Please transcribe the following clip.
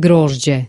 groździe.